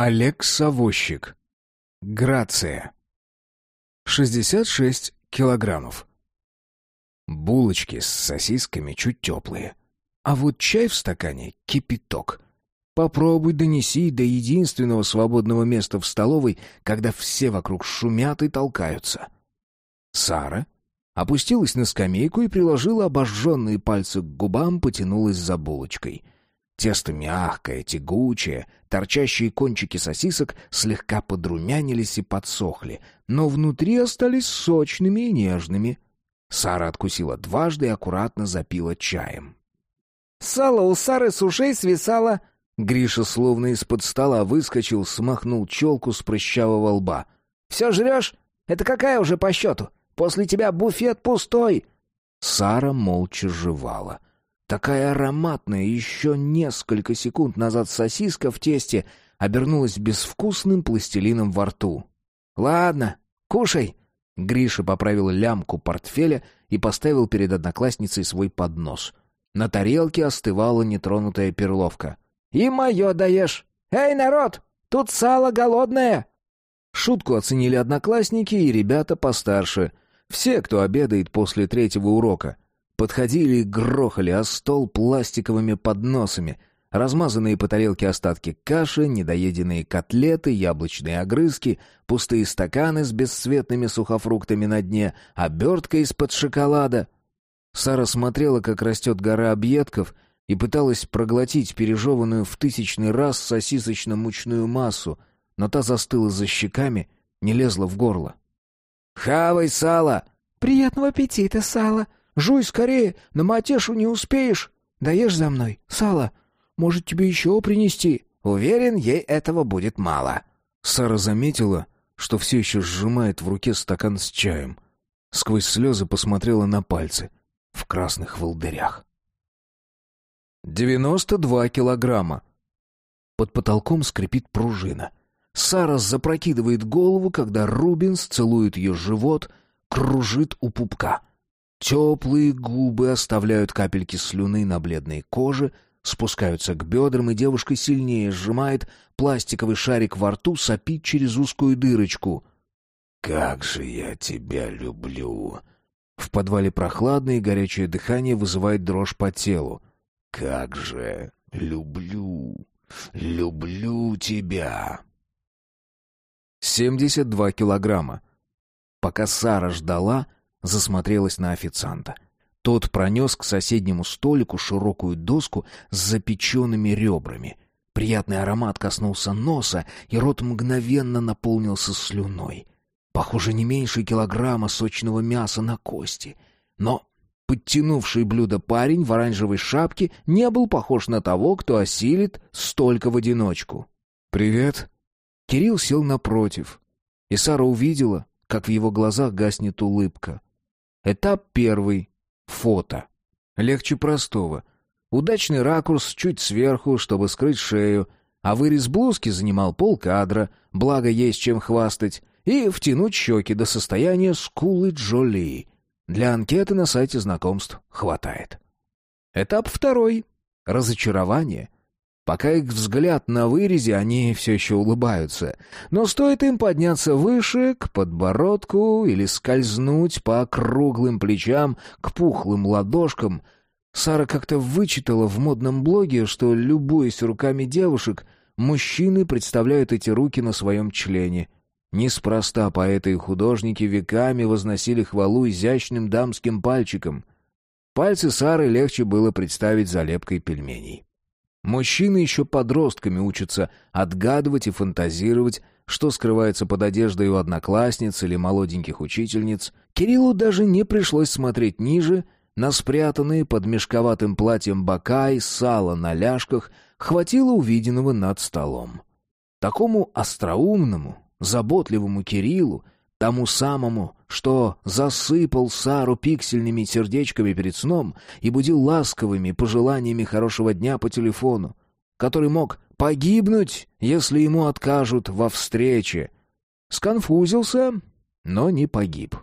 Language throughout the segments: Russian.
Олег Савощик. Грация. 66 килограммов. Булочки с сосисками чуть теплые. А вот чай в стакане — кипяток. Попробуй донеси до единственного свободного места в столовой, когда все вокруг шумят и толкаются. Сара опустилась на скамейку и приложила обожженные пальцы к губам, потянулась за булочкой. Тесто мягкое, тягучее, торчащие кончики сосисок слегка подрумянились и подсохли, но внутри остались сочными и нежными. Сара откусила дважды и аккуратно запила чаем. «Сало у Сары с ушей свисало!» Гриша словно из-под стола выскочил, смахнул челку с прыщавого лба. «Все жрешь? Это какая уже по счету? После тебя буфет пустой!» Сара молча жевала. Такая ароматная, еще несколько секунд назад сосиска в тесте обернулась безвкусным пластилином во рту. «Ладно, кушай!» Гриша поправил лямку портфеля и поставил перед одноклассницей свой поднос. На тарелке остывала нетронутая перловка. «И мое даешь! Эй, народ, тут сало голодное!» Шутку оценили одноклассники и ребята постарше — все, кто обедает после третьего урока, подходили и грохали о стол пластиковыми подносами, размазанные по тарелке остатки каши, недоеденные котлеты, яблочные огрызки, пустые стаканы с бесцветными сухофруктами на дне, обертка из-под шоколада. Сара смотрела, как растет гора объедков, и пыталась проглотить пережеванную в тысячный раз сосисочно-мучную массу, но та застыла за щеками, не лезла в горло. «Хавай сало!» «Приятного аппетита, сало! Жуй скорее, на матешу не успеешь! Даешь за мной, сало! Может, тебе еще принести?» «Уверен, ей этого будет мало». Сара заметила, что все еще сжимает в руке стакан с чаем. Сквозь слезы посмотрела на пальцы в красных волдырях. «Девяносто два килограмма!» Под потолком скрипит пружина. Сара запрокидывает голову, когда Рубинс целует ее живот, кружит у пупка. Теплые губы оставляют капельки слюны на бледной коже, спускаются к бедрам, и девушка сильнее сжимает пластиковый шарик во рту, сопит через узкую дырочку. «Как же я тебя люблю!» В подвале прохладное и горячее дыхание вызывает дрожь по телу. «Как же люблю, люблю тебя!» 72 килограмма. Пока Сара ждала, засмотрелась на официанта. Тот пронес к соседнему столику широкую доску с запеченными ребрами. Приятный аромат коснулся носа, и рот мгновенно наполнился слюной. Похоже, не меньше килограмма сочного мяса на кости. Но подтянувший блюдо парень в оранжевой шапке не был похож на того, кто осилит столько в одиночку. «Привет», Кирилл сел напротив, и Сара увидела, как в его глазах гаснет улыбка. Этап первый. Фото. Легче простого. Удачный ракурс чуть сверху, чтобы скрыть шею, а вырез блузки занимал полкадра, благо есть чем хвастать, и втянуть щеки до состояния скулы Джоли. Для анкеты на сайте знакомств хватает. Этап второй. Разочарование — Пока их взгляд на вырезе, они все еще улыбаются. Но стоит им подняться выше, к подбородку, или скользнуть по круглым плечам, к пухлым ладошкам, Сара как-то вычитала в модном блоге, что, любуясь руками девушек, мужчины представляют эти руки на своем члене. Неспроста поэты и художники веками возносили хвалу изящным дамским пальчикам. Пальцы Сары легче было представить залепкой пельменей. Мужчины еще подростками учатся отгадывать и фантазировать, что скрывается под одеждой у одноклассниц или молоденьких учительниц. Кириллу даже не пришлось смотреть ниже, на спрятанные под мешковатым платьем бока и сало на ляжках хватило увиденного над столом. Такому остроумному, заботливому Кириллу Тому самому, что засыпал Сару пиксельными сердечками перед сном и будил ласковыми пожеланиями хорошего дня по телефону, который мог погибнуть, если ему откажут во встрече. Сконфузился, но не погиб.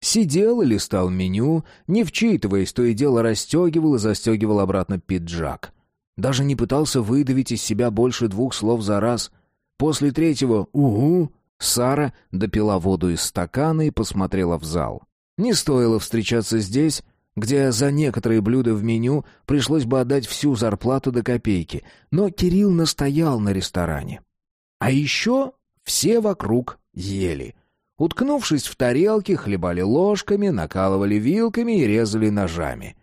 Сидел и листал меню, не вчитываясь, то и дело расстегивал и застегивал обратно пиджак. Даже не пытался выдавить из себя больше двух слов за раз — После третьего «Угу» Сара допила воду из стакана и посмотрела в зал. Не стоило встречаться здесь, где за некоторые блюда в меню пришлось бы отдать всю зарплату до копейки, но Кирилл настоял на ресторане. А еще все вокруг ели. Уткнувшись в тарелки, хлебали ложками, накалывали вилками и резали ножами.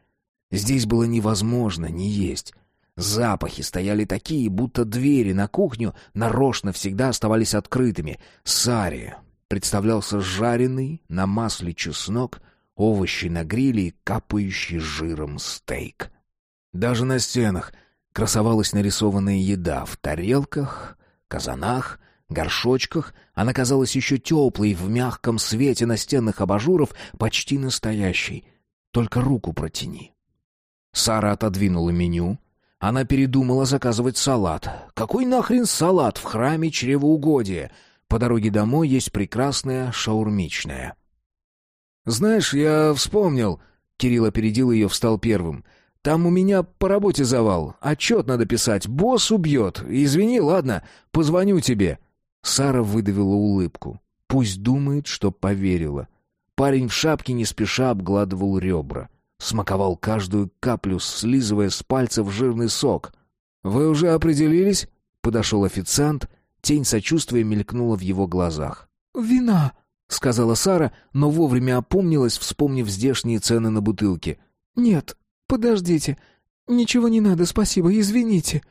Здесь было невозможно не есть. Запахи стояли такие, будто двери на кухню нарочно всегда оставались открытыми. Сари представлялся жареный на масле чеснок, овощи на гриле и капающий жиром стейк. Даже на стенах красовалась нарисованная еда в тарелках, казанах, горшочках. Она казалась еще теплой в мягком свете настенных абажуров, почти настоящей. Только руку протяни. Сара отодвинула меню, она передумала заказывать салат. Какой нахрен салат в храме чревоугодия? По дороге домой есть прекрасная шаурмичная. «Знаешь, я вспомнил...» Кирилл опередил ее, встал первым. «Там у меня по работе завал. Отчет надо писать. Босс убьет. Извини, ладно, позвоню тебе». Сара выдавила улыбку. Пусть думает, что поверила. Парень в шапке не спеша обгладывал ребра смаковал каждую каплю, слизывая с пальцев жирный сок. «Вы уже определились?» — подошел официант. Тень сочувствия мелькнула в его глазах. «Вина!» — сказала Сара, но вовремя опомнилась, вспомнив здешние цены на бутылки. «Нет, подождите. Ничего не надо, спасибо, извините».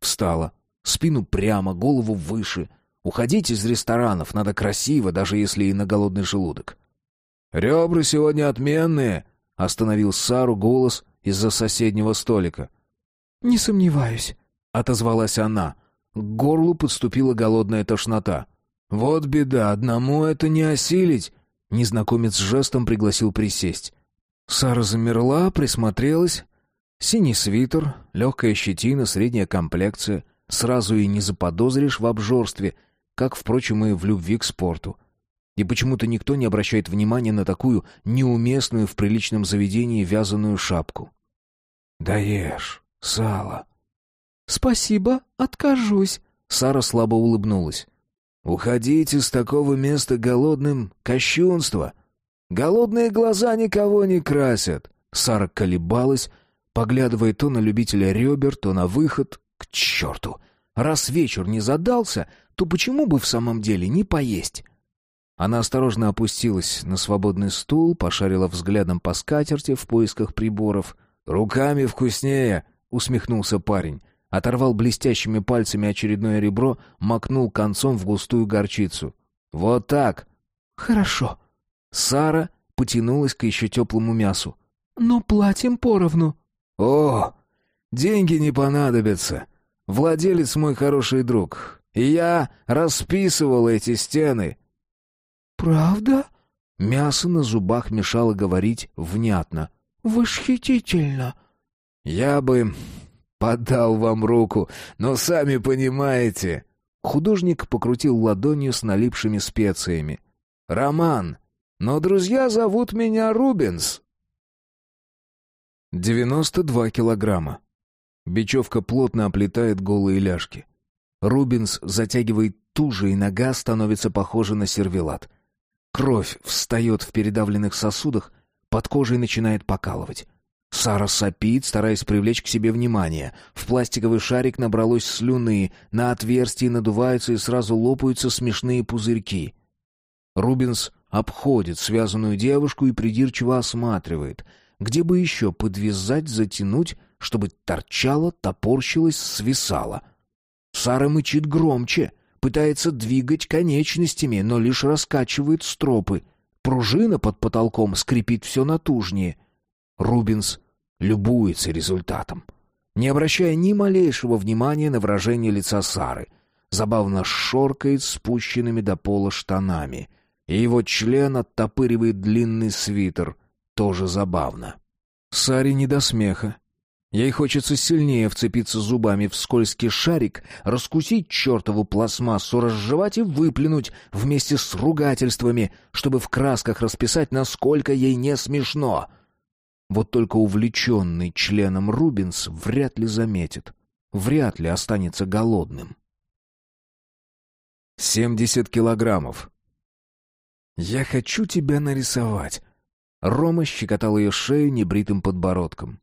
Встала. Спину прямо, голову выше. Уходить из ресторанов надо красиво, даже если и на голодный желудок. «Ребра сегодня отменные», Остановил Сару голос из-за соседнего столика. «Не сомневаюсь», — отозвалась она. К горлу подступила голодная тошнота. «Вот беда, одному это не осилить!» Незнакомец жестом пригласил присесть. Сара замерла, присмотрелась. Синий свитер, легкая щетина, средняя комплекция. Сразу и не заподозришь в обжорстве, как, впрочем, и в любви к спорту. И почему-то никто не обращает внимания на такую неуместную в приличном заведении вязаную шапку. «Даешь, сало». «Спасибо, откажусь». Сара слабо улыбнулась. «Уходите с такого места голодным — кощунство. Голодные глаза никого не красят». Сара колебалась, поглядывая то на любителя ребер, то на выход. К черту! Раз вечер не задался, то почему бы в самом деле не поесть? Она осторожно опустилась на свободный стул, пошарила взглядом по скатерти в поисках приборов. «Руками вкуснее!» — усмехнулся парень. Оторвал блестящими пальцами очередное ребро, макнул концом в густую горчицу. «Вот так!» «Хорошо». Сара потянулась к еще теплому мясу. «Но платим поровну». «О, деньги не понадобятся. Владелец мой хороший друг. И я расписывал эти стены. «Правда?» Мясо на зубах мешало говорить внятно. «Восхитительно!» «Я бы подал вам руку, но сами понимаете...» Художник покрутил ладонью с налипшими специями. «Роман, но друзья зовут меня Рубенс». Девяносто два килограмма. Бечевка плотно оплетает голые ляжки. Рубинс затягивает туже, и нога становится похожа на сервелат. Кровь встает в передавленных сосудах, под кожей начинает покалывать. Сара сопит, стараясь привлечь к себе внимание. В пластиковый шарик набралось слюны, на отверстии надуваются и сразу лопаются смешные пузырьки. Рубинс обходит связанную девушку и придирчиво осматривает, где бы еще подвязать, затянуть, чтобы торчало, топорщилось, свисало. Сара мычит громче — пытается двигать конечностями, но лишь раскачивает стропы. Пружина под потолком скрипит все натужнее. Рубинс любуется результатом, не обращая ни малейшего внимания на выражение лица Сары. Забавно шоркает спущенными до пола штанами, и его член оттопыривает длинный свитер. Тоже забавно. Саре не до смеха. Ей хочется сильнее вцепиться зубами в скользкий шарик, раскусить чертову пластмассу, разжевать и выплюнуть вместе с ругательствами, чтобы в красках расписать, насколько ей не смешно. Вот только увлеченный членом Рубинс вряд ли заметит, вряд ли останется голодным. Семьдесят килограммов. Я хочу тебя нарисовать. Рома щекотал ее шею небритым подбородком.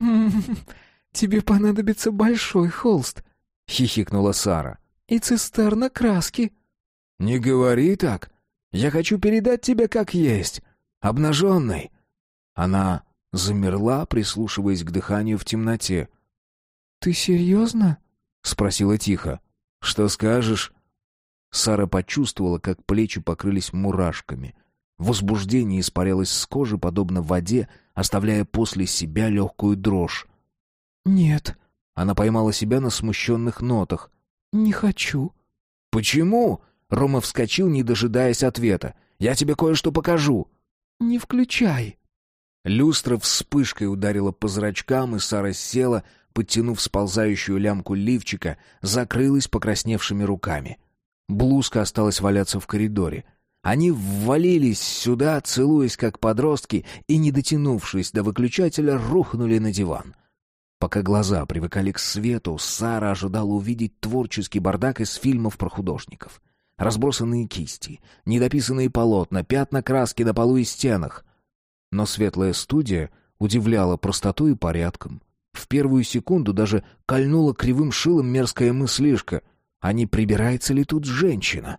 «Тебе понадобится большой холст», — хихикнула Сара. «И цистерна краски». «Не говори так. Я хочу передать тебе как есть. Обнаженный». Она замерла, прислушиваясь к дыханию в темноте. «Ты серьезно?» — спросила тихо. «Что скажешь?» Сара почувствовала, как плечи покрылись мурашками. Возбуждение испарялось с кожи, подобно воде, оставляя после себя легкую дрожь. «Нет». Она поймала себя на смущенных нотах. «Не хочу». «Почему?» Рома вскочил, не дожидаясь ответа. «Я тебе кое-что покажу». «Не включай». Люстра вспышкой ударила по зрачкам, и Сара села, подтянув сползающую лямку лифчика, закрылась покрасневшими руками. Блузка осталась валяться в коридоре. Они ввалились сюда, целуясь как подростки, и, не дотянувшись до выключателя, рухнули на диван. Пока глаза привыкали к свету, Сара ожидала увидеть творческий бардак из фильмов про художников. Разбросанные кисти, недописанные полотна, пятна краски на полу и стенах. Но светлая студия удивляла простотой и порядком. В первую секунду даже кольнула кривым шилом мерзкая мыслишка. А не прибирается ли тут женщина?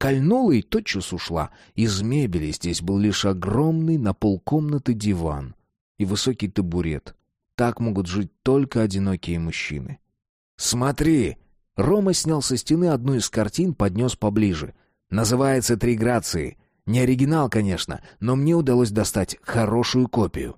Кольнула и тотчас ушла. Из мебели здесь был лишь огромный на полкомнаты диван и высокий табурет. Так могут жить только одинокие мужчины. «Смотри!» Рома снял со стены одну из картин, поднес поближе. «Называется «Три грации». Не оригинал, конечно, но мне удалось достать хорошую копию».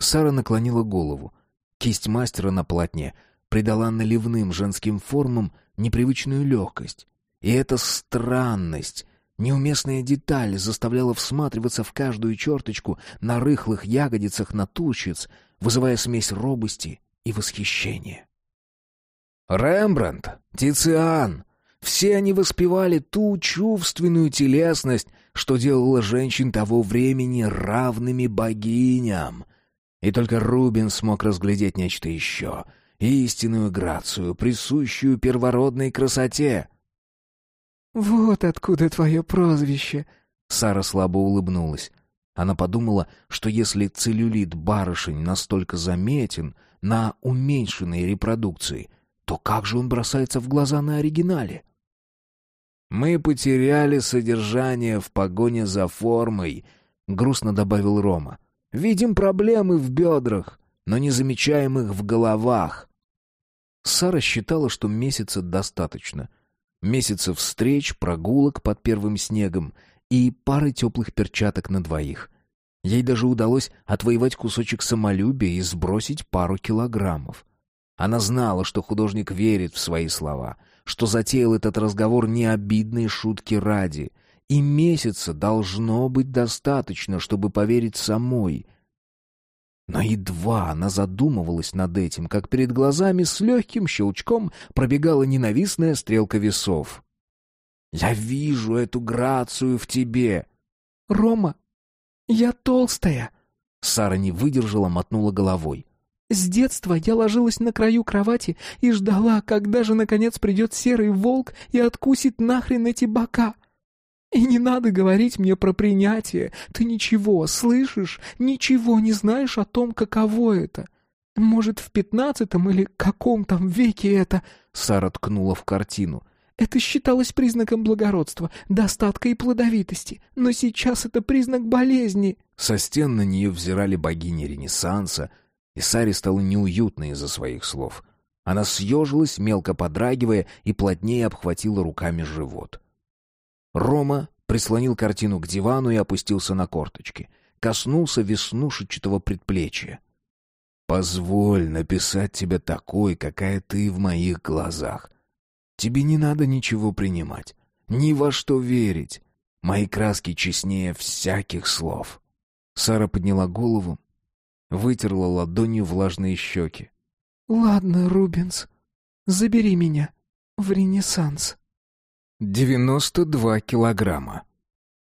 Сара наклонила голову. Кисть мастера на полотне придала наливным женским формам непривычную легкость. И эта странность, неуместная деталь заставляла всматриваться в каждую черточку на рыхлых ягодицах натурщиц, вызывая смесь робости и восхищения. Рембрандт, Тициан — все они воспевали ту чувственную телесность, что делала женщин того времени равными богиням. И только Рубин смог разглядеть нечто еще — истинную грацию, присущую первородной красоте. «Вот откуда твое прозвище», — Сара слабо улыбнулась. Она подумала, что если целлюлит барышень настолько заметен на уменьшенной репродукции, то как же он бросается в глаза на оригинале? «Мы потеряли содержание в погоне за формой», — грустно добавил Рома. Видим проблемы в бедрах, но не замечаем их в головах. Сара считала, что месяца достаточно. Месяца встреч, прогулок под первым снегом и пары теплых перчаток на двоих. Ей даже удалось отвоевать кусочек самолюбия и сбросить пару килограммов. Она знала, что художник верит в свои слова, что затеял этот разговор не обидной шутки ради, и месяца должно быть достаточно, чтобы поверить самой. Но едва она задумывалась над этим, как перед глазами с легким щелчком пробегала ненавистная стрелка весов. «Я вижу эту грацию в тебе!» «Рома, я толстая!» Сара не выдержала, мотнула головой. С детства я ложилась на краю кровати и ждала, когда же наконец придет серый волк и откусит нахрен эти бока. И не надо говорить мне про принятие. Ты ничего, слышишь? Ничего не знаешь о том, каково это. Может, в пятнадцатом или каком там веке это...» Сара ткнула в картину. «Это считалось признаком благородства, достатка и плодовитости. Но сейчас это признак болезни». Со стен на нее взирали богини Ренессанса, и Саре стало неуютно из-за своих слов. Она съежилась, мелко подрагивая, и плотнее обхватила руками живот. Рома прислонил картину к дивану и опустился на корточки. Коснулся веснушечатого предплечья. «Позволь написать тебя такой, какая ты в моих глазах. Тебе не надо ничего принимать, ни во что верить. Мои краски честнее всяких слов». Сара подняла голову, вытерла ладонью влажные щеки. «Ладно, Рубенс, забери меня в Ренессанс». 92 килограмма.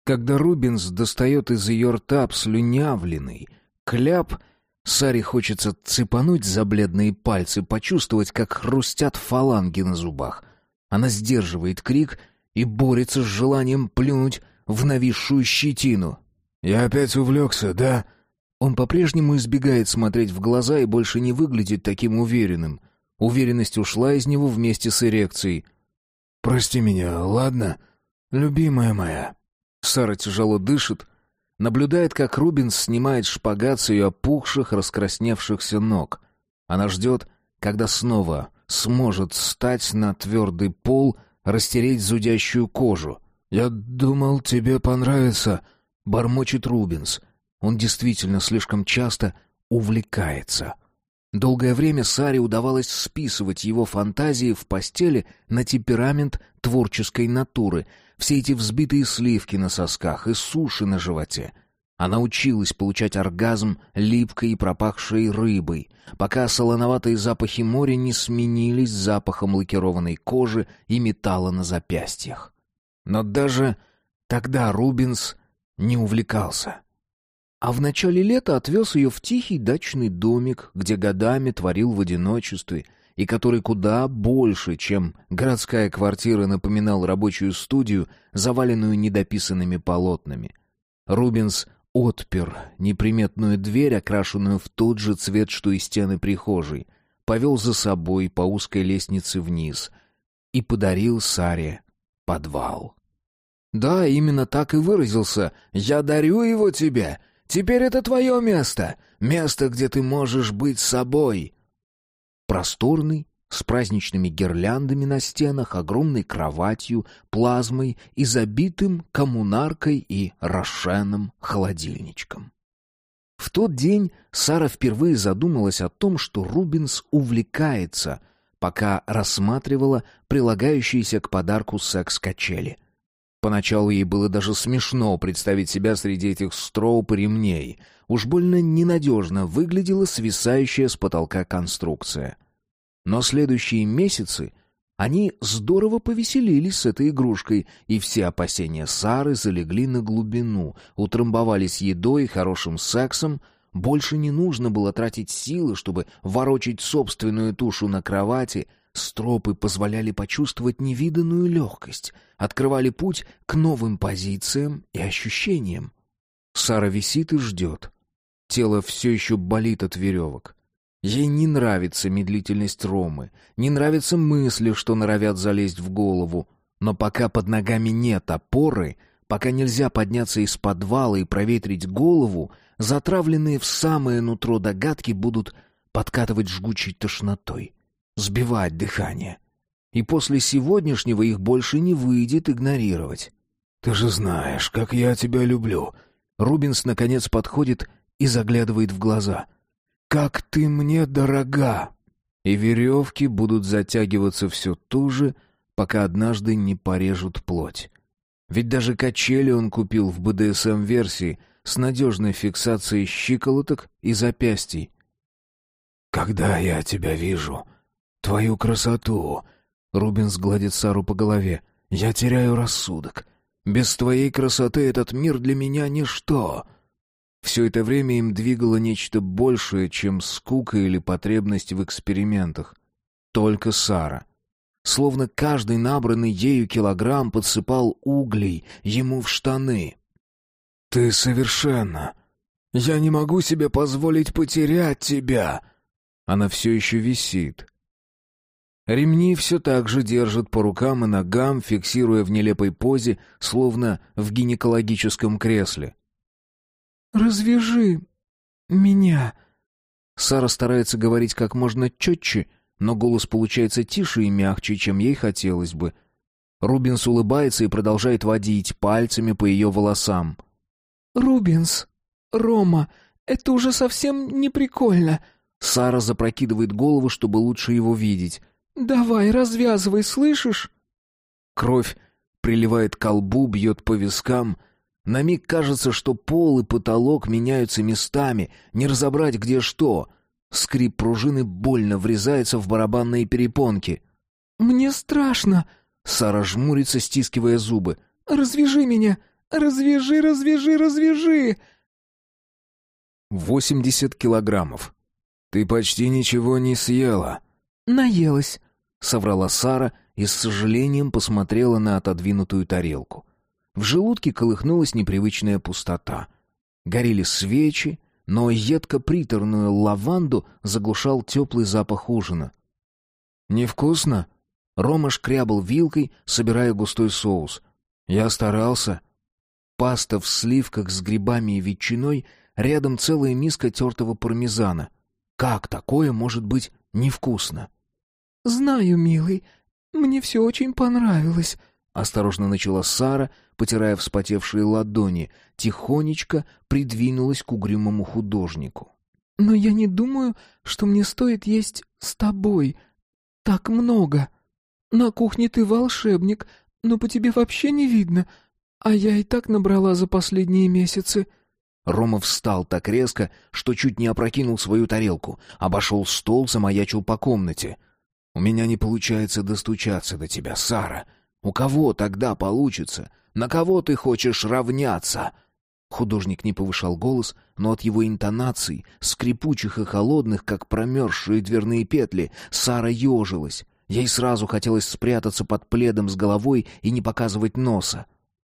Когда Рубинс достает из ее рта слюнявленный кляп, Саре хочется цепануть за бледные пальцы, почувствовать, как хрустят фаланги на зубах. Она сдерживает крик и борется с желанием плюнуть в нависшую щетину. «Я опять увлекся, да?» Он по-прежнему избегает смотреть в глаза и больше не выглядит таким уверенным. Уверенность ушла из него вместе с эрекцией. «Прости меня, ладно? Любимая моя». Сара тяжело дышит, наблюдает, как Рубинс снимает шпагат с ее опухших, раскрасневшихся ног. Она ждет, когда снова сможет встать на твердый пол, растереть зудящую кожу. «Я думал, тебе понравится», — бормочет Рубинс. Он действительно слишком часто увлекается. Долгое время Саре удавалось списывать его фантазии в постели на темперамент творческой натуры, все эти взбитые сливки на сосках и суши на животе. Она училась получать оргазм липкой и пропахшей рыбой, пока солоноватые запахи моря не сменились запахом лакированной кожи и металла на запястьях. Но даже тогда Рубинс не увлекался. А в начале лета отвез ее в тихий дачный домик, где годами творил в одиночестве, и который куда больше, чем городская квартира, напоминал рабочую студию, заваленную недописанными полотнами. Рубинс отпер неприметную дверь, окрашенную в тот же цвет, что и стены прихожей, повел за собой по узкой лестнице вниз и подарил Саре подвал. Да, именно так и выразился. «Я дарю его тебе. Теперь это твое место. Место, где ты можешь быть собой». Просторный, с праздничными гирляндами на стенах, огромной кроватью, плазмой и забитым коммунаркой и рошеном холодильничком. В тот день Сара впервые задумалась о том, что Рубинс увлекается, пока рассматривала прилагающиеся к подарку секс-качели. Поначалу ей было даже смешно представить себя среди этих строуп и ремней. Уж больно ненадежно выглядела свисающая с потолка конструкция. Но следующие месяцы они здорово повеселились с этой игрушкой, и все опасения Сары залегли на глубину, утрамбовались едой и хорошим сексом, больше не нужно было тратить силы, чтобы ворочить собственную тушу на кровати, стропы позволяли почувствовать невиданную легкость, открывали путь к новым позициям и ощущениям. Сара висит и ждет. Тело все еще болит от веревок. Ей не нравится медлительность Ромы, не нравятся мысли, что норовят залезть в голову. Но пока под ногами нет опоры, пока нельзя подняться из подвала и проветрить голову, затравленные в самое нутро догадки будут подкатывать жгучей тошнотой, сбивать дыхание. И после сегодняшнего их больше не выйдет игнорировать. «Ты же знаешь, как я тебя люблю!» Рубинс, наконец, подходит и заглядывает в глаза — как ты мне дорога!» И веревки будут затягиваться все туже, пока однажды не порежут плоть. Ведь даже качели он купил в БДСМ-версии с надежной фиксацией щиколоток и запястий. «Когда я тебя вижу, твою красоту...» Рубин гладит Сару по голове. «Я теряю рассудок. Без твоей красоты этот мир для меня ничто. Все это время им двигало нечто большее, чем скука или потребность в экспериментах. Только Сара. Словно каждый набранный ею килограмм подсыпал углей ему в штаны. «Ты совершенно... Я не могу себе позволить потерять тебя!» Она все еще висит. Ремни все так же держат по рукам и ногам, фиксируя в нелепой позе, словно в гинекологическом кресле. «Развяжи меня!» Сара старается говорить как можно четче, но голос получается тише и мягче, чем ей хотелось бы. Рубинс улыбается и продолжает водить пальцами по ее волосам. «Рубинс! Рома! Это уже совсем не прикольно!» Сара запрокидывает голову, чтобы лучше его видеть. «Давай, развязывай, слышишь?» Кровь приливает к колбу, бьет по вискам — на миг кажется, что пол и потолок меняются местами, не разобрать где что. Скрип пружины больно врезается в барабанные перепонки. «Мне страшно!» Сара жмурится, стискивая зубы. «Развяжи меня! Развяжи, развяжи, развяжи!» Восемьдесят килограммов. Ты почти ничего не съела. «Наелась», — соврала Сара и с сожалением посмотрела на отодвинутую тарелку. В желудке колыхнулась непривычная пустота. Горели свечи, но едко-приторную лаванду заглушал теплый запах ужина. «Невкусно?» Рома шкрябал вилкой, собирая густой соус. «Я старался». Паста в сливках с грибами и ветчиной, рядом целая миска тертого пармезана. Как такое может быть невкусно? «Знаю, милый, мне все очень понравилось», — осторожно начала Сара, потирая вспотевшие ладони, тихонечко придвинулась к угрюмому художнику. «Но я не думаю, что мне стоит есть с тобой так много. На кухне ты волшебник, но по тебе вообще не видно, а я и так набрала за последние месяцы». Рома встал так резко, что чуть не опрокинул свою тарелку, обошел стол, замаячил по комнате. «У меня не получается достучаться до тебя, Сара. У кого тогда получится? На кого ты хочешь равняться?» Художник не повышал голос, но от его интонаций, скрипучих и холодных, как промерзшие дверные петли, Сара ежилась. Ей сразу хотелось спрятаться под пледом с головой и не показывать носа.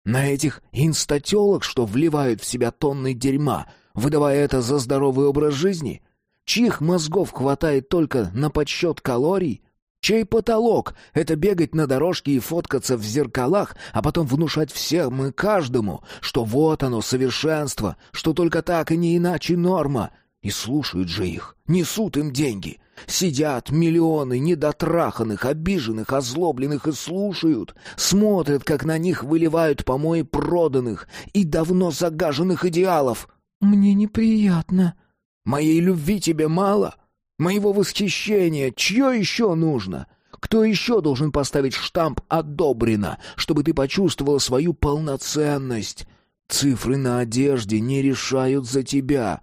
На этих инстателок, что вливают в себя тонны дерьма, выдавая это за здоровый образ жизни? Чьих мозгов хватает только на подсчет калорий? Чей потолок — это бегать на дорожке и фоткаться в зеркалах, а потом внушать всем и каждому, что вот оно, совершенство, что только так и не иначе норма. И слушают же их, несут им деньги. Сидят миллионы недотраханных, обиженных, озлобленных и слушают, смотрят, как на них выливают помои проданных и давно загаженных идеалов. «Мне неприятно». «Моей любви тебе мало?» Моего восхищения чье еще нужно? Кто еще должен поставить штамп «одобрено», чтобы ты почувствовала свою полноценность? Цифры на одежде не решают за тебя.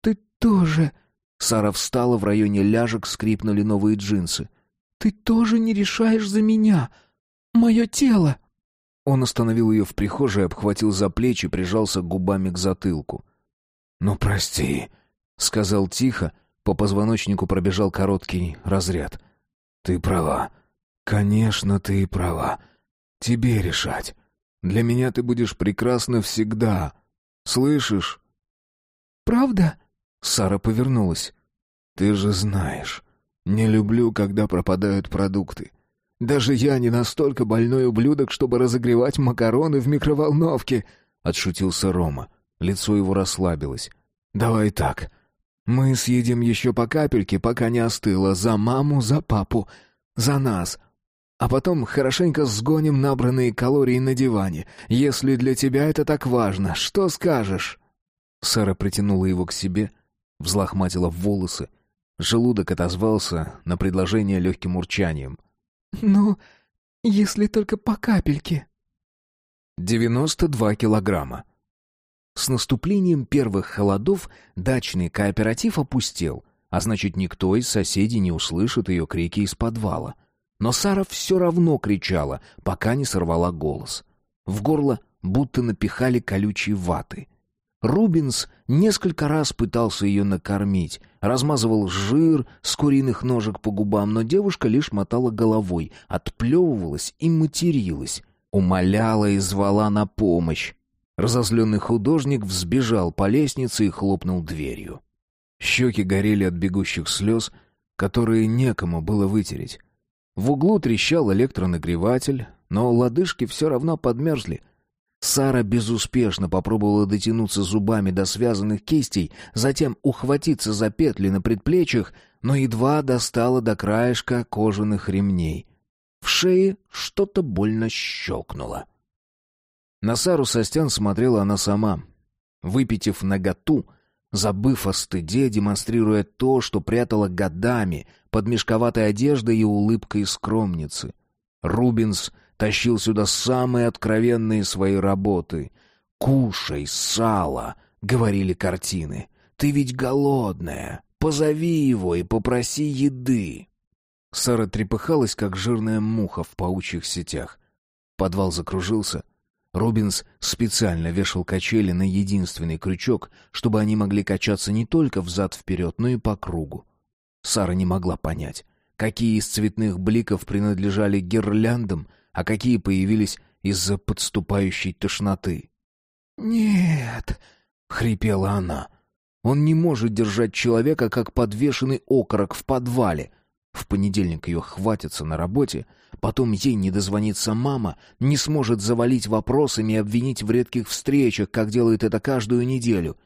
Ты тоже... Сара встала, в районе ляжек скрипнули новые джинсы. «Ты тоже не решаешь за меня. Мое тело!» Он остановил ее в прихожей, обхватил за плечи, прижался губами к затылку. «Ну, прости», — сказал тихо, по позвоночнику пробежал короткий разряд. «Ты права. Конечно, ты права. Тебе решать. Для меня ты будешь прекрасна всегда. Слышишь?» «Правда?» Сара повернулась. «Ты же знаешь, не люблю, когда пропадают продукты. Даже я не настолько больной ублюдок, чтобы разогревать макароны в микроволновке», — отшутился Рома. Лицо его расслабилось. «Давай так. Мы съедим еще по капельке, пока не остыло, за маму, за папу, за нас. А потом хорошенько сгоним набранные калории на диване. Если для тебя это так важно, что скажешь?» Сара притянула его к себе, взлохматила волосы. Желудок отозвался на предложение легким урчанием. «Ну, если только по капельке». «Девяносто два килограмма. С наступлением первых холодов дачный кооператив опустел, а значит, никто из соседей не услышит ее крики из подвала. Но Сара все равно кричала, пока не сорвала голос. В горло будто напихали колючие ваты. Рубинс несколько раз пытался ее накормить, размазывал жир с куриных ножек по губам, но девушка лишь мотала головой, отплевывалась и материлась, умоляла и звала на помощь. Разозленный художник взбежал по лестнице и хлопнул дверью. Щеки горели от бегущих слез, которые некому было вытереть. В углу трещал электронагреватель, но лодыжки все равно подмерзли. Сара безуспешно попробовала дотянуться зубами до связанных кистей, затем ухватиться за петли на предплечьях, но едва достала до краешка кожаных ремней. В шее что-то больно щелкнуло. На Сару со стен смотрела она сама, выпитив наготу, забыв о стыде, демонстрируя то, что прятала годами под мешковатой одеждой и улыбкой скромницы. Рубинс тащил сюда самые откровенные свои работы. «Кушай сало», — говорили картины. «Ты ведь голодная. Позови его и попроси еды». Сара трепыхалась, как жирная муха в паучьих сетях. Подвал закружился — Робинс специально вешал качели на единственный крючок, чтобы они могли качаться не только взад-вперед, но и по кругу. Сара не могла понять, какие из цветных бликов принадлежали гирляндам, а какие появились из-за подступающей тошноты. «Нет», — хрипела она, — «он не может держать человека, как подвешенный окорок в подвале». В понедельник ее хватится на работе, потом ей не дозвонится мама, не сможет завалить вопросами и обвинить в редких встречах, как делает это каждую неделю.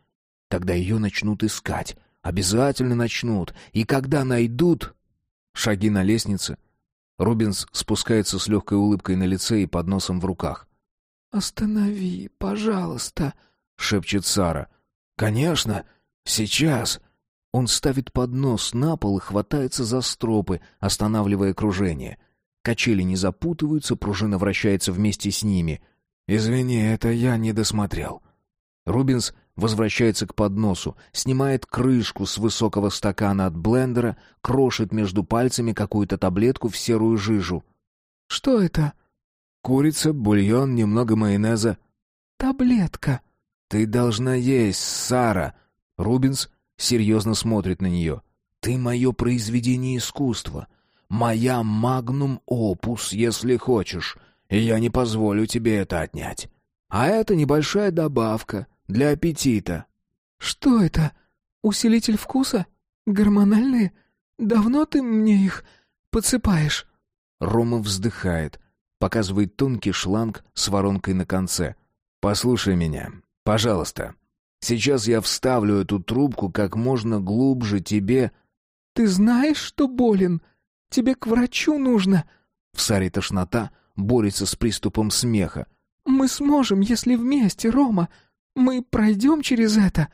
Тогда ее начнут искать, обязательно начнут, и когда найдут... Шаги на лестнице. Рубинс спускается с легкой улыбкой на лице и подносом в руках. «Останови, пожалуйста», — шепчет Сара. «Конечно, сейчас». Он ставит поднос на пол и хватается за стропы, останавливая кружение. Качели не запутываются, пружина вращается вместе с ними. «Извини, это я не досмотрел». Рубинс возвращается к подносу, снимает крышку с высокого стакана от блендера, крошит между пальцами какую-то таблетку в серую жижу. «Что это?» «Курица, бульон, немного майонеза». «Таблетка». «Ты должна есть, Сара». Рубинс серьезно смотрит на нее. «Ты мое произведение искусства. Моя магнум опус, если хочешь. И я не позволю тебе это отнять. А это небольшая добавка для аппетита». «Что это? Усилитель вкуса? Гормональные? Давно ты мне их подсыпаешь?» Рома вздыхает, показывает тонкий шланг с воронкой на конце. «Послушай меня, пожалуйста. Сейчас я вставлю эту трубку как можно глубже тебе...» «Ты знаешь, что болен? Тебе к врачу нужно...» В Саре тошнота борется с приступом смеха. «Мы сможем, если вместе, Рома. Мы пройдем через это...»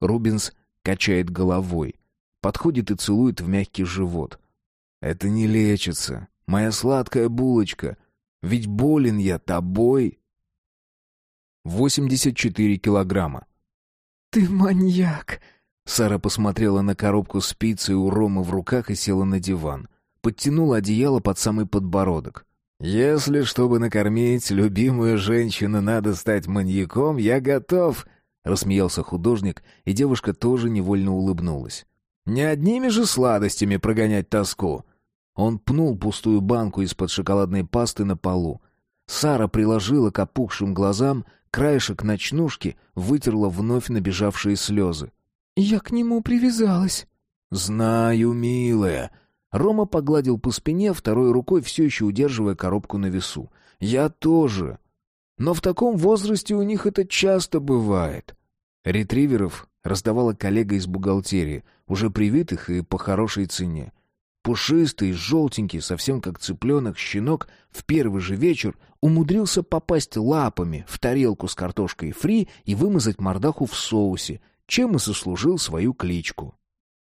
Рубинс качает головой, подходит и целует в мягкий живот. «Это не лечится, моя сладкая булочка. Ведь болен я тобой...» 84 килограмма. «Ты маньяк!» Сара посмотрела на коробку с пиццей у Ромы в руках и села на диван. Подтянула одеяло под самый подбородок. «Если, чтобы накормить любимую женщину, надо стать маньяком, я готов!» Рассмеялся художник, и девушка тоже невольно улыбнулась. «Не одними же сладостями прогонять тоску!» Он пнул пустую банку из-под шоколадной пасты на полу. Сара приложила к опухшим глазам, краешек ночнушки вытерла вновь набежавшие слезы. «Я к нему привязалась». «Знаю, милая», Рома погладил по спине, второй рукой все еще удерживая коробку на весу. «Я тоже. Но в таком возрасте у них это часто бывает». Ретриверов раздавала коллега из бухгалтерии, уже привитых и по хорошей цене. Пушистый, желтенький, совсем как цыпленок, щенок в первый же вечер умудрился попасть лапами в тарелку с картошкой фри и вымазать мордаху в соусе, чем и сослужил свою кличку.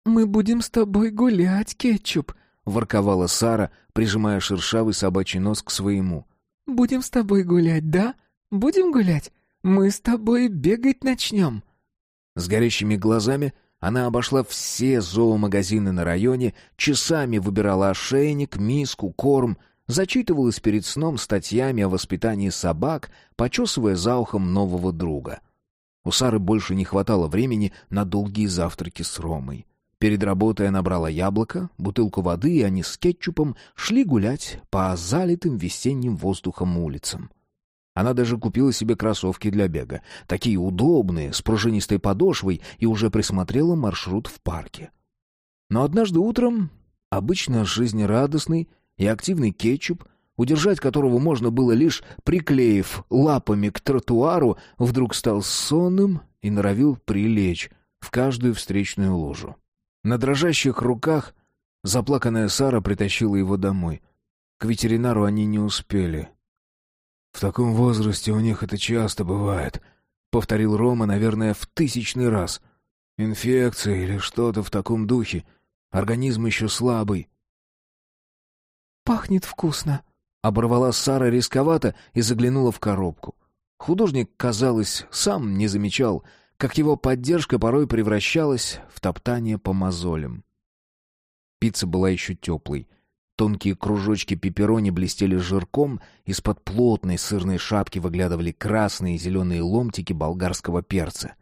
«Мы будем с тобой гулять, кетчуп», — ворковала Сара, прижимая шершавый собачий нос к своему. «Будем с тобой гулять, да? Будем гулять? Мы с тобой бегать начнем». С горящими глазами она обошла все зоомагазины на районе, часами выбирала ошейник, миску, корм, зачитывалась перед сном статьями о воспитании собак, почесывая за ухом нового друга. У Сары больше не хватало времени на долгие завтраки с Ромой. Перед работой она брала яблоко, бутылку воды, и они с кетчупом шли гулять по залитым весенним воздухом улицам. Она даже купила себе кроссовки для бега, такие удобные, с пружинистой подошвой, и уже присмотрела маршрут в парке. Но однажды утром, обычно жизнерадостный и активный кетчуп, удержать которого можно было лишь приклеив лапами к тротуару, вдруг стал сонным и норовил прилечь в каждую встречную лужу. На дрожащих руках заплаканная Сара притащила его домой. К ветеринару они не успели. «В таком возрасте у них это часто бывает», — повторил Рома, наверное, в тысячный раз. «Инфекция или что-то в таком духе. Организм еще слабый». «Пахнет вкусно», — оборвала Сара рисковато и заглянула в коробку. Художник, казалось, сам не замечал — как его поддержка порой превращалась в топтание по мозолям. Пицца была еще теплой. Тонкие кружочки пепперони блестели жирком, из-под плотной сырной шапки выглядывали красные и зеленые ломтики болгарского перца.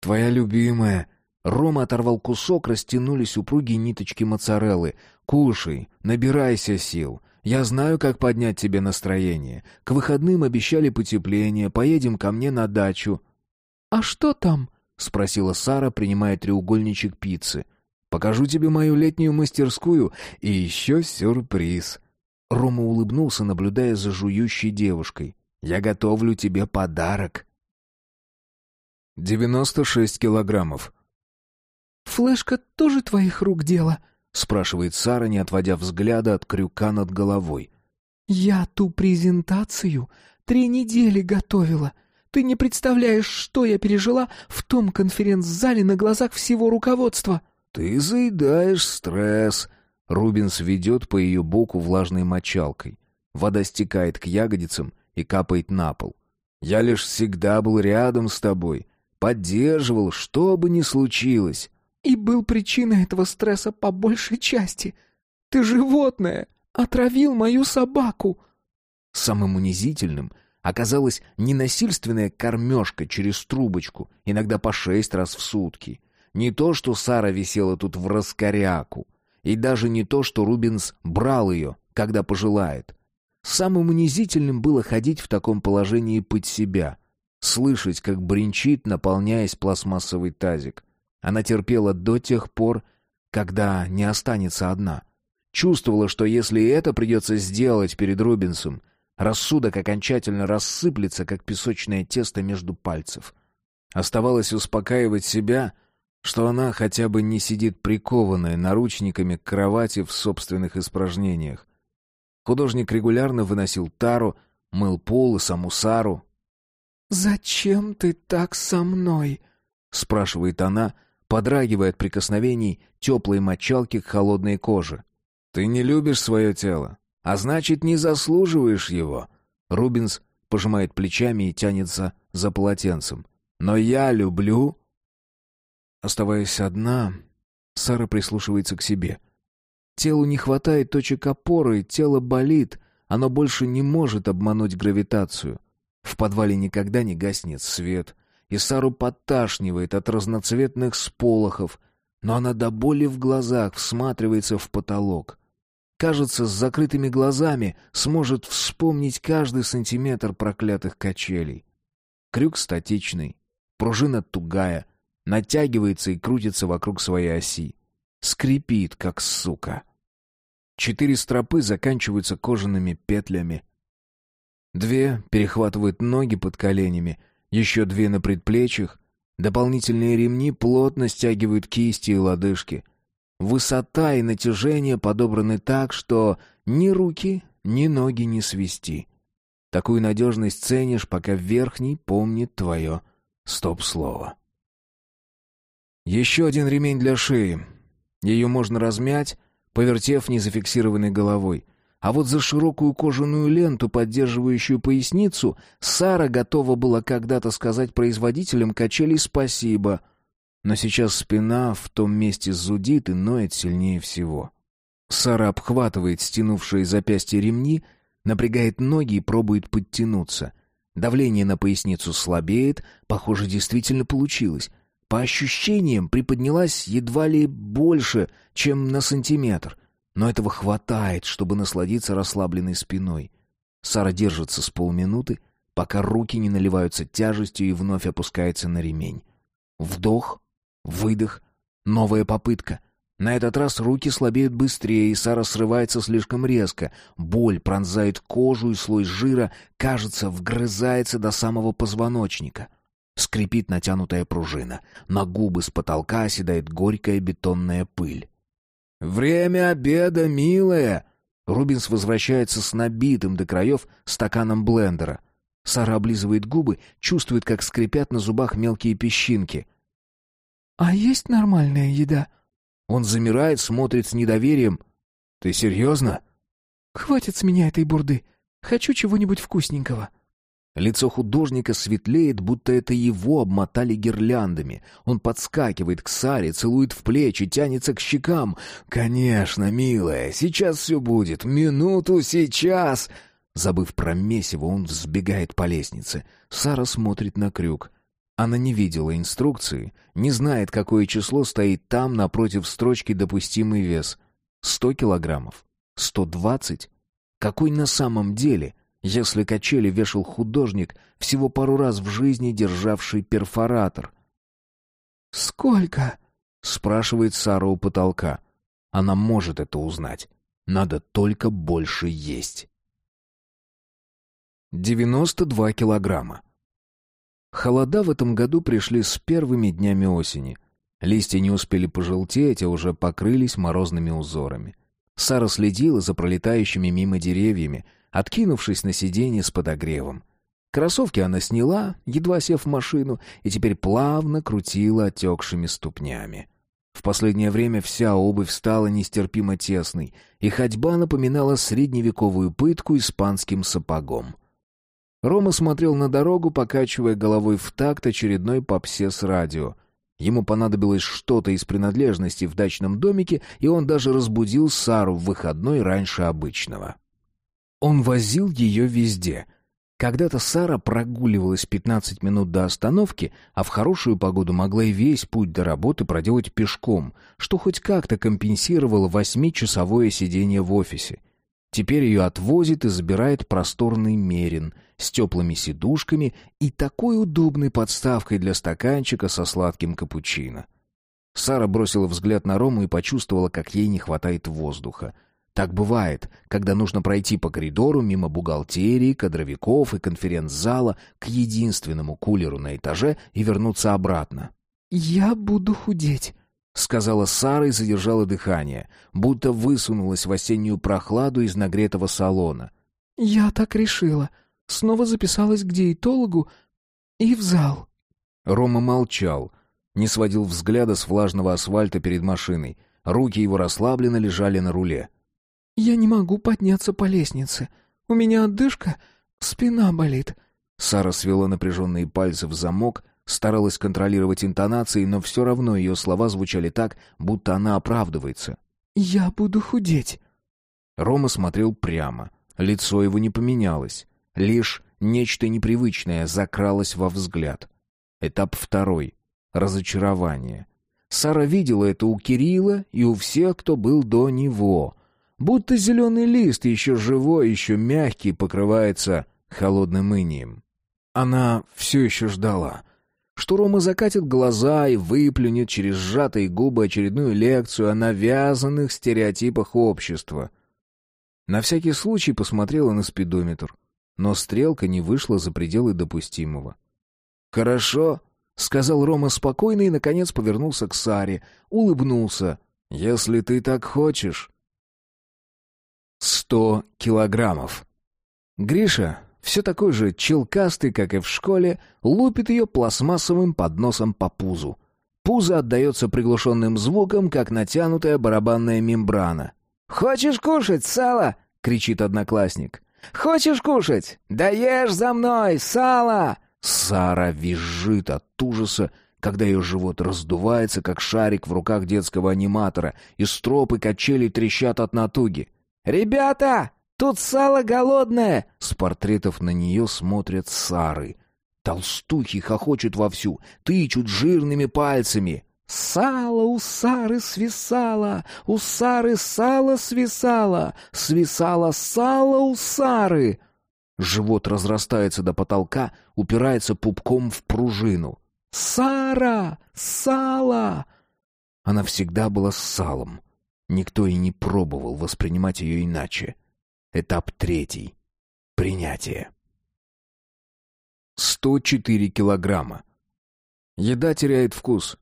«Твоя любимая», Рома оторвал кусок, растянулись упругие ниточки моцареллы. «Кушай, набирайся сил. Я знаю, как поднять тебе настроение. К выходным обещали потепление, поедем ко мне на дачу». «А что там?» — спросила Сара, принимая треугольничек пиццы. «Покажу тебе мою летнюю мастерскую и еще сюрприз». Рома улыбнулся, наблюдая за жующей девушкой. «Я готовлю тебе подарок». «Девяносто шесть килограммов». «Флешка тоже твоих рук дело?» — спрашивает Сара, не отводя взгляда от крюка над головой. «Я ту презентацию три недели готовила. Ты не представляешь, что я пережила в том конференц-зале на глазах всего руководства». «Ты заедаешь стресс». Рубинс ведет по ее боку влажной мочалкой. Вода стекает к ягодицам и капает на пол. «Я лишь всегда был рядом с тобой, поддерживал, что бы ни случилось» и был причиной этого стресса по большей части. Ты животное! Отравил мою собаку!» Самым унизительным оказалась ненасильственная кормежка через трубочку, иногда по шесть раз в сутки. Не то, что Сара висела тут в раскоряку, и даже не то, что Рубинс брал ее, когда пожелает. Самым унизительным было ходить в таком положении под себя, слышать, как бренчит, наполняясь пластмассовый тазик. Она терпела до тех пор, когда не останется одна. Чувствовала, что если это придется сделать перед Рубинсом, рассудок окончательно рассыплется, как песочное тесто между пальцев. Оставалось успокаивать себя, что она хотя бы не сидит прикованная наручниками к кровати в собственных испражнениях. Художник регулярно выносил тару, мыл пол и саму Сару. «Зачем ты так со мной?» — спрашивает она, — подрагивая от прикосновений теплой мочалки к холодной коже. «Ты не любишь свое тело, а значит, не заслуживаешь его». Рубинс пожимает плечами и тянется за полотенцем. «Но я люблю...» Оставаясь одна, Сара прислушивается к себе. Телу не хватает точек опоры, тело болит, оно больше не может обмануть гравитацию. В подвале никогда не гаснет свет, и Сару подташнивает от разноцветных сполохов, но она до боли в глазах всматривается в потолок. Кажется, с закрытыми глазами сможет вспомнить каждый сантиметр проклятых качелей. Крюк статичный, пружина тугая, натягивается и крутится вокруг своей оси. Скрипит, как сука. Четыре стропы заканчиваются кожаными петлями. Две перехватывают ноги под коленями — еще две на предплечьях. Дополнительные ремни плотно стягивают кисти и лодыжки. Высота и натяжение подобраны так, что ни руки, ни ноги не свести. Такую надежность ценишь, пока верхний помнит твое стоп-слово. Еще один ремень для шеи. Ее можно размять, повертев незафиксированной головой. А вот за широкую кожаную ленту, поддерживающую поясницу, Сара готова была когда-то сказать производителям качелей спасибо. Но сейчас спина в том месте зудит и ноет сильнее всего. Сара обхватывает стянувшие запястья ремни, напрягает ноги и пробует подтянуться. Давление на поясницу слабеет, похоже, действительно получилось. По ощущениям приподнялась едва ли больше, чем на сантиметр. Но этого хватает, чтобы насладиться расслабленной спиной. Сара держится с полминуты, пока руки не наливаются тяжестью и вновь опускается на ремень. Вдох, выдох, новая попытка. На этот раз руки слабеют быстрее, и Сара срывается слишком резко. Боль пронзает кожу, и слой жира, кажется, вгрызается до самого позвоночника. Скрипит натянутая пружина. На губы с потолка оседает горькая бетонная пыль. «Время обеда, милая!» Рубинс возвращается с набитым до краев стаканом блендера. Сара облизывает губы, чувствует, как скрипят на зубах мелкие песчинки. «А есть нормальная еда?» Он замирает, смотрит с недоверием. «Ты серьезно?» «Хватит с меня этой бурды. Хочу чего-нибудь вкусненького». Лицо художника светлеет, будто это его обмотали гирляндами. Он подскакивает к Саре, целует в плечи, тянется к щекам. «Конечно, милая, сейчас все будет. Минуту, сейчас!» Забыв про месиво, он взбегает по лестнице. Сара смотрит на крюк. Она не видела инструкции, не знает, какое число стоит там напротив строчки «Допустимый вес». Сто килограммов? Сто двадцать? Какой на самом деле, если качели вешал художник, всего пару раз в жизни державший перфоратор? «Сколько?» — спрашивает Сара у потолка. Она может это узнать. Надо только больше есть. Девяносто два килограмма. Холода в этом году пришли с первыми днями осени. Листья не успели пожелтеть, а уже покрылись морозными узорами. Сара следила за пролетающими мимо деревьями, откинувшись на сиденье с подогревом. Кроссовки она сняла, едва сев в машину, и теперь плавно крутила отекшими ступнями. В последнее время вся обувь стала нестерпимо тесной, и ходьба напоминала средневековую пытку испанским сапогом. Рома смотрел на дорогу, покачивая головой в такт очередной попсе с радио. Ему понадобилось что-то из принадлежностей в дачном домике, и он даже разбудил Сару в выходной раньше обычного. Он возил ее везде — когда-то Сара прогуливалась 15 минут до остановки, а в хорошую погоду могла и весь путь до работы проделать пешком, что хоть как-то компенсировало восьмичасовое сидение в офисе. Теперь ее отвозит и забирает просторный мерин с теплыми сидушками и такой удобной подставкой для стаканчика со сладким капучино. Сара бросила взгляд на Рому и почувствовала, как ей не хватает воздуха — так бывает, когда нужно пройти по коридору мимо бухгалтерии, кадровиков и конференц-зала к единственному кулеру на этаже и вернуться обратно. «Я буду худеть», — сказала Сара и задержала дыхание, будто высунулась в осеннюю прохладу из нагретого салона. «Я так решила. Снова записалась к диетологу и в зал». Рома молчал, не сводил взгляда с влажного асфальта перед машиной. Руки его расслабленно лежали на руле. «Я не могу подняться по лестнице. У меня отдышка, спина болит». Сара свела напряженные пальцы в замок, старалась контролировать интонации, но все равно ее слова звучали так, будто она оправдывается. «Я буду худеть». Рома смотрел прямо. Лицо его не поменялось. Лишь нечто непривычное закралось во взгляд. Этап второй. Разочарование. Сара видела это у Кирилла и у всех, кто был до него. Будто зеленый лист, еще живой, еще мягкий, покрывается холодным инием. Она все еще ждала, что Рома закатит глаза и выплюнет через сжатые губы очередную лекцию о навязанных стереотипах общества. На всякий случай посмотрела на спидометр, но стрелка не вышла за пределы допустимого. «Хорошо», — сказал Рома спокойно и, наконец, повернулся к Саре, улыбнулся. «Если ты так хочешь». Сто килограммов. Гриша, все такой же челкастый, как и в школе, лупит ее пластмассовым подносом по пузу. Пузо отдается приглушенным звуком, как натянутая барабанная мембрана. «Хочешь кушать, сало?» — кричит одноклассник. «Хочешь кушать? Да ешь за мной, сало!» Сара визжит от ужаса, когда ее живот раздувается, как шарик в руках детского аниматора, и стропы качелей трещат от натуги. «Ребята, тут сало голодное!» С портретов на нее смотрят Сары. Толстухи хохочут вовсю, тычут жирными пальцами. «Сало у Сары свисало, у Сары сало свисало, свисало сало у Сары!» Живот разрастается до потолка, упирается пупком в пружину. «Сара! Сало!» Она всегда была с салом. Никто и не пробовал воспринимать ее иначе. Этап третий. Принятие. 104 килограмма. Еда теряет вкус.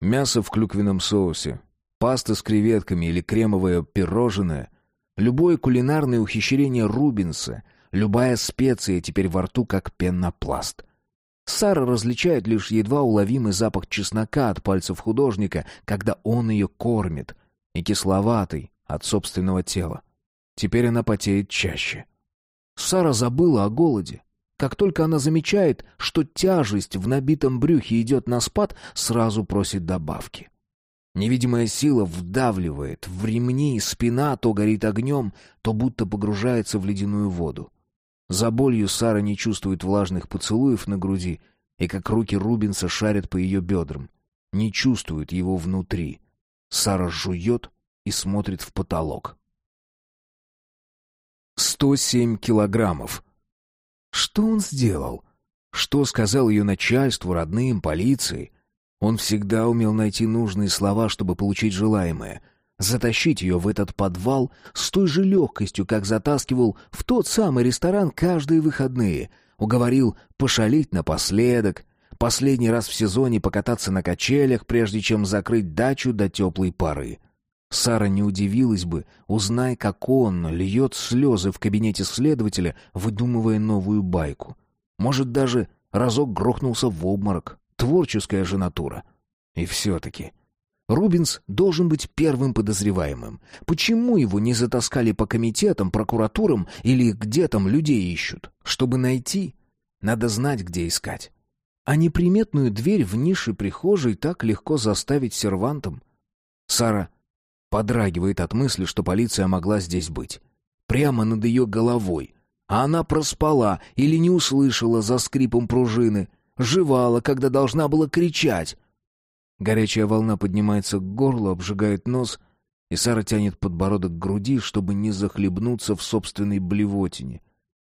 Мясо в клюквенном соусе, паста с креветками или кремовое пирожное, любое кулинарное ухищрение Рубинса, любая специя теперь во рту как пенопласт. Сара различает лишь едва уловимый запах чеснока от пальцев художника, когда он ее кормит — и кисловатый от собственного тела. Теперь она потеет чаще. Сара забыла о голоде. Как только она замечает, что тяжесть в набитом брюхе идет на спад, сразу просит добавки. Невидимая сила вдавливает в ремни, спина то горит огнем, то будто погружается в ледяную воду. За болью Сара не чувствует влажных поцелуев на груди, и как руки Рубинса шарят по ее бедрам. Не чувствует его внутри. Сара жует и смотрит в потолок. Сто семь килограммов. Что он сделал? Что сказал ее начальству, родным, полиции? Он всегда умел найти нужные слова, чтобы получить желаемое. Затащить ее в этот подвал с той же легкостью, как затаскивал в тот самый ресторан каждые выходные. Уговорил пошалить напоследок, последний раз в сезоне покататься на качелях, прежде чем закрыть дачу до теплой поры. Сара не удивилась бы, узнай, как он льет слезы в кабинете следователя, выдумывая новую байку. Может, даже разок грохнулся в обморок. Творческая же натура. И все-таки... Рубинс должен быть первым подозреваемым. Почему его не затаскали по комитетам, прокуратурам или где там людей ищут? Чтобы найти, надо знать, где искать. А неприметную дверь в нише прихожей так легко заставить сервантом. Сара подрагивает от мысли, что полиция могла здесь быть. Прямо над ее головой. А она проспала или не услышала за скрипом пружины, жевала, когда должна была кричать. Горячая волна поднимается к горлу, обжигает нос, и Сара тянет подбородок к груди, чтобы не захлебнуться в собственной блевотине.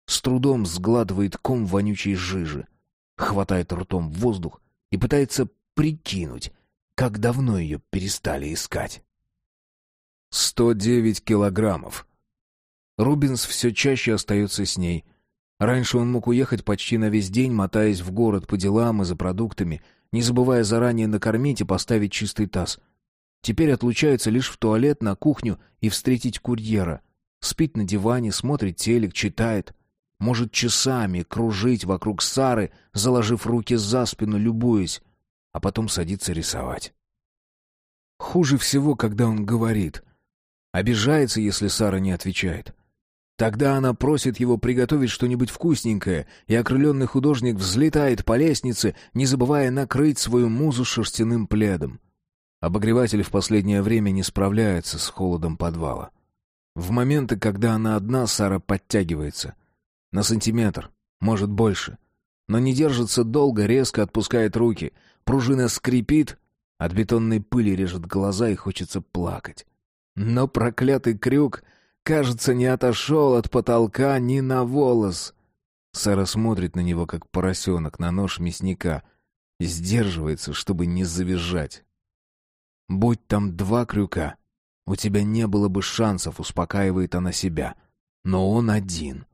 С трудом сгладывает ком вонючей жижи, хватает ртом воздух и пытается прикинуть, как давно ее перестали искать. Сто девять килограммов. Рубинс все чаще остается с ней — Раньше он мог уехать почти на весь день, мотаясь в город по делам и за продуктами, не забывая заранее накормить и поставить чистый таз. Теперь отлучается лишь в туалет, на кухню и встретить курьера. Спит на диване, смотрит телек, читает. Может часами кружить вокруг Сары, заложив руки за спину, любуясь, а потом садится рисовать. Хуже всего, когда он говорит. Обижается, если Сара не отвечает. Тогда она просит его приготовить что-нибудь вкусненькое, и окрыленный художник взлетает по лестнице, не забывая накрыть свою музу шерстяным пледом. Обогреватель в последнее время не справляется с холодом подвала. В моменты, когда она одна, Сара подтягивается. На сантиметр, может больше. Но не держится долго, резко отпускает руки. Пружина скрипит, от бетонной пыли режет глаза и хочется плакать. Но проклятый крюк кажется, не отошел от потолка ни на волос. Сара смотрит на него, как поросенок на нож мясника, сдерживается, чтобы не завизжать. «Будь там два крюка, у тебя не было бы шансов», — успокаивает она себя. «Но он один».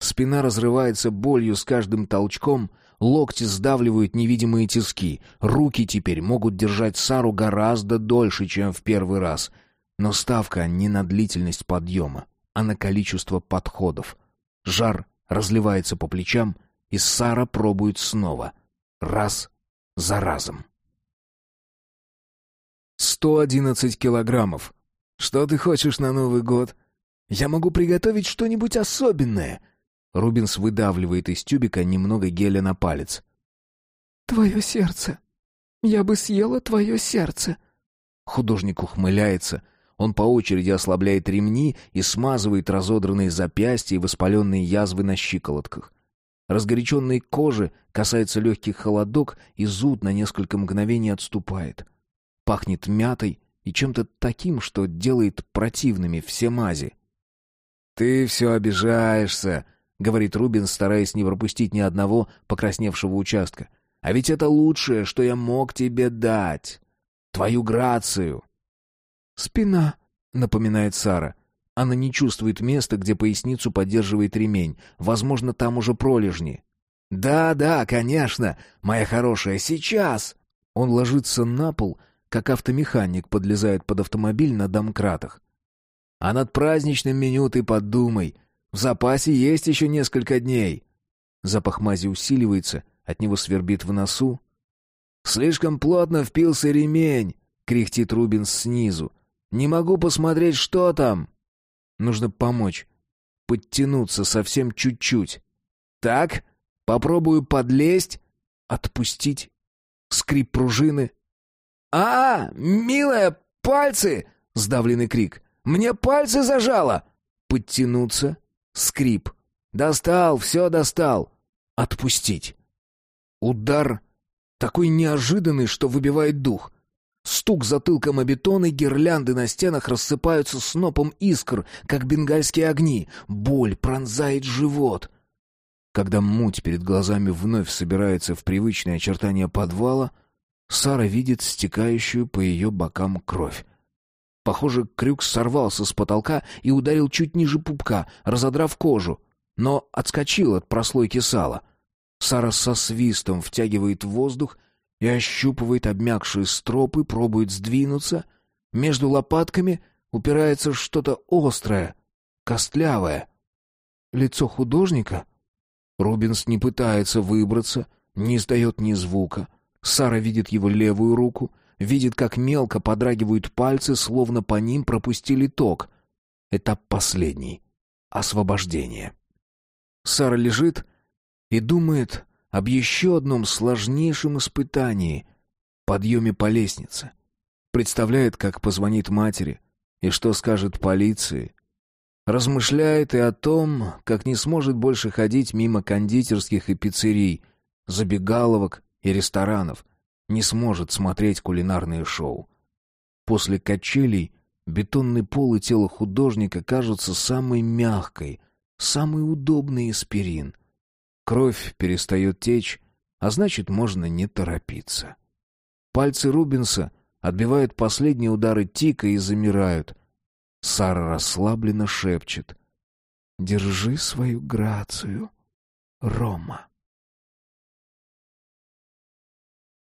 Спина разрывается болью с каждым толчком, локти сдавливают невидимые тиски, руки теперь могут держать Сару гораздо дольше, чем в первый раз — но ставка не на длительность подъема, а на количество подходов. Жар разливается по плечам, и Сара пробует снова. Раз за разом. «Сто одиннадцать килограммов. Что ты хочешь на Новый год? Я могу приготовить что-нибудь особенное». Рубинс выдавливает из тюбика немного геля на палец. «Твое сердце. Я бы съела твое сердце». Художник ухмыляется, он по очереди ослабляет ремни и смазывает разодранные запястья и воспаленные язвы на щиколотках. Разгоряченной кожи касается легкий холодок, и зуд на несколько мгновений отступает. Пахнет мятой и чем-то таким, что делает противными все мази. «Ты все обижаешься», — говорит Рубин, стараясь не пропустить ни одного покрасневшего участка. «А ведь это лучшее, что я мог тебе дать. Твою грацию, «Спина», — напоминает Сара. Она не чувствует места, где поясницу поддерживает ремень. Возможно, там уже пролежни. «Да, да, конечно, моя хорошая, сейчас!» Он ложится на пол, как автомеханик подлезает под автомобиль на домкратах. «А над праздничным меню ты подумай. В запасе есть еще несколько дней». Запах мази усиливается, от него свербит в носу. «Слишком плотно впился ремень!» — кряхтит Рубин снизу. Не могу посмотреть, что там. Нужно помочь. Подтянуться совсем чуть-чуть. Так, попробую подлезть, отпустить. Скрип пружины. А, милая, пальцы! Сдавленный крик. Мне пальцы зажало. Подтянуться. Скрип. Достал, все достал. Отпустить. Удар такой неожиданный, что выбивает дух. Стук затылком о бетон и гирлянды на стенах рассыпаются снопом искр, как бенгальские огни. Боль пронзает живот. Когда муть перед глазами вновь собирается в привычные очертания подвала, Сара видит стекающую по ее бокам кровь. Похоже, крюк сорвался с потолка и ударил чуть ниже пупка, разодрав кожу, но отскочил от прослойки сала. Сара со свистом втягивает воздух и ощупывает обмякшие стропы, пробует сдвинуться. Между лопатками упирается что-то острое, костлявое. Лицо художника? Рубинс не пытается выбраться, не издает ни звука. Сара видит его левую руку, видит, как мелко подрагивают пальцы, словно по ним пропустили ток. Этап последний. Освобождение. Сара лежит и думает об еще одном сложнейшем испытании — подъеме по лестнице. Представляет, как позвонит матери и что скажет полиции. Размышляет и о том, как не сможет больше ходить мимо кондитерских и пиццерий, забегаловок и ресторанов, не сможет смотреть кулинарные шоу. После качелей бетонный пол и тело художника кажутся самой мягкой, самой удобной аспирин. Кровь перестает течь, а значит, можно не торопиться. Пальцы Рубинса отбивают последние удары тика и замирают. Сара расслабленно шепчет. «Держи свою грацию, Рома».